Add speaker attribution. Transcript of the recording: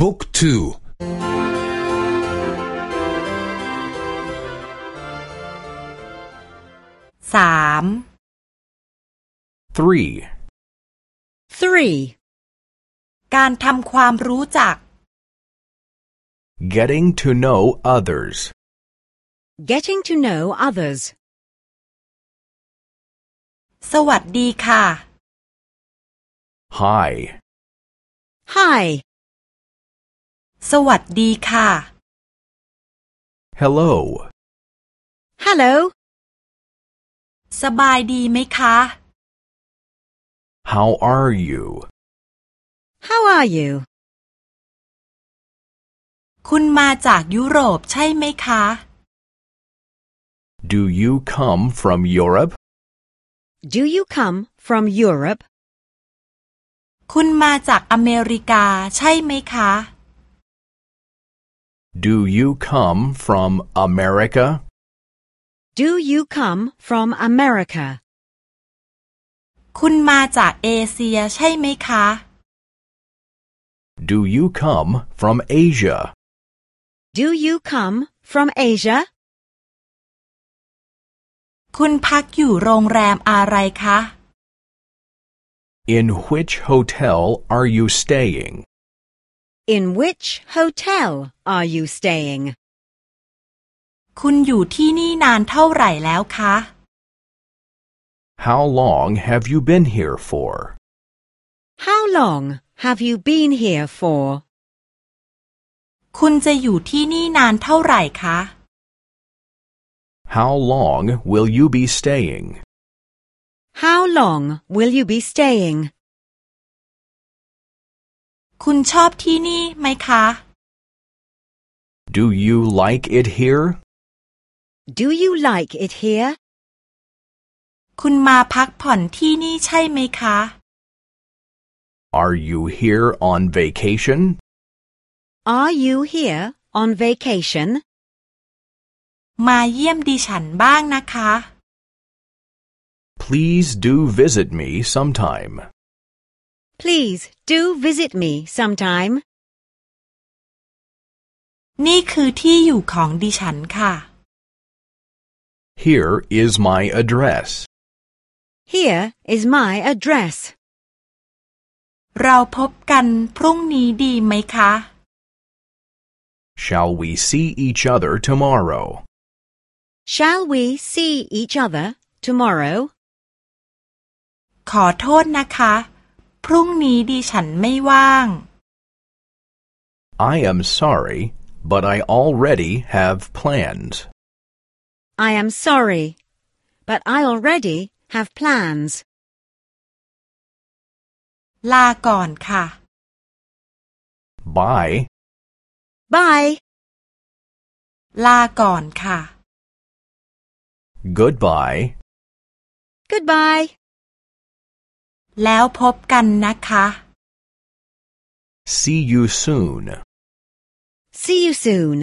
Speaker 1: บุ๊กทู
Speaker 2: สาม
Speaker 3: three,
Speaker 2: 3. การทำความรู้จัก
Speaker 3: getting to know others.
Speaker 4: Getting to know others.
Speaker 2: สวัสดีค่ะ
Speaker 3: Hi,
Speaker 4: Hi.
Speaker 2: สวัสดีค่ะ
Speaker 3: hello,
Speaker 4: Hello.
Speaker 2: สบายดีไหมคะ
Speaker 3: how are you?
Speaker 4: How are you?
Speaker 2: คุณมาจากยุโรปใช่ไหมคะ
Speaker 3: Do you come from Europe?
Speaker 4: Do you come from Europe?
Speaker 2: คุณมาจากอเมริกาใช่ไหมคะ
Speaker 3: Do you come from America?
Speaker 4: Do you come from America?
Speaker 2: คุณมาจากเอเชียใช่ไหมคะ
Speaker 3: Do you come from Asia?
Speaker 4: Do you come from Asia?
Speaker 2: คุณพักอยู่โรงแรมอะไรคะ
Speaker 3: In which hotel are you staying?
Speaker 4: In which hotel are you staying?
Speaker 2: คุณอยู่ที่นี่นานเท่าไหร่แล้วคะ
Speaker 3: How long have you been here for?
Speaker 4: How long have you been here for?
Speaker 2: คุณจะอยู่ที่นี่นานเท่าไหร่คะ
Speaker 3: How long will you be staying?
Speaker 4: How long will you be staying?
Speaker 2: คุณชอบที่นี่ไหมคะ
Speaker 3: Do you like it here?
Speaker 4: Do you like it here?
Speaker 2: คุณมาพักผ่อนที่นี่ใช่ไหมคะ
Speaker 3: Are you here on vacation?
Speaker 4: Are you here on vacation?
Speaker 2: มาเยี่ยมดิฉันบ้างนะคะ
Speaker 3: Please do visit me sometime.
Speaker 4: Please do visit me sometime.
Speaker 2: นี่คือที่อยู่ของดิฉันค่ะ
Speaker 3: Here is my address.
Speaker 4: Here is my address.
Speaker 2: เราพบกันพรุ่งนี้ดีไหมคะ
Speaker 3: Shall we see each other tomorrow?
Speaker 4: Shall we see each other tomorrow?
Speaker 2: ขอโทษนะคะ พ รุ่งนี้ดิฉันไม่ว่าง
Speaker 3: I am sorry, but I already have plans.
Speaker 4: I am sorry, but I already have plans.
Speaker 2: ลาก่อนค่ะ
Speaker 3: Bye.
Speaker 4: Bye.
Speaker 2: ลาก่อนค่ะ
Speaker 3: Goodbye.
Speaker 4: Goodbye.
Speaker 2: แล้วพบกันนะคะ
Speaker 3: See you soon.
Speaker 4: See you soon.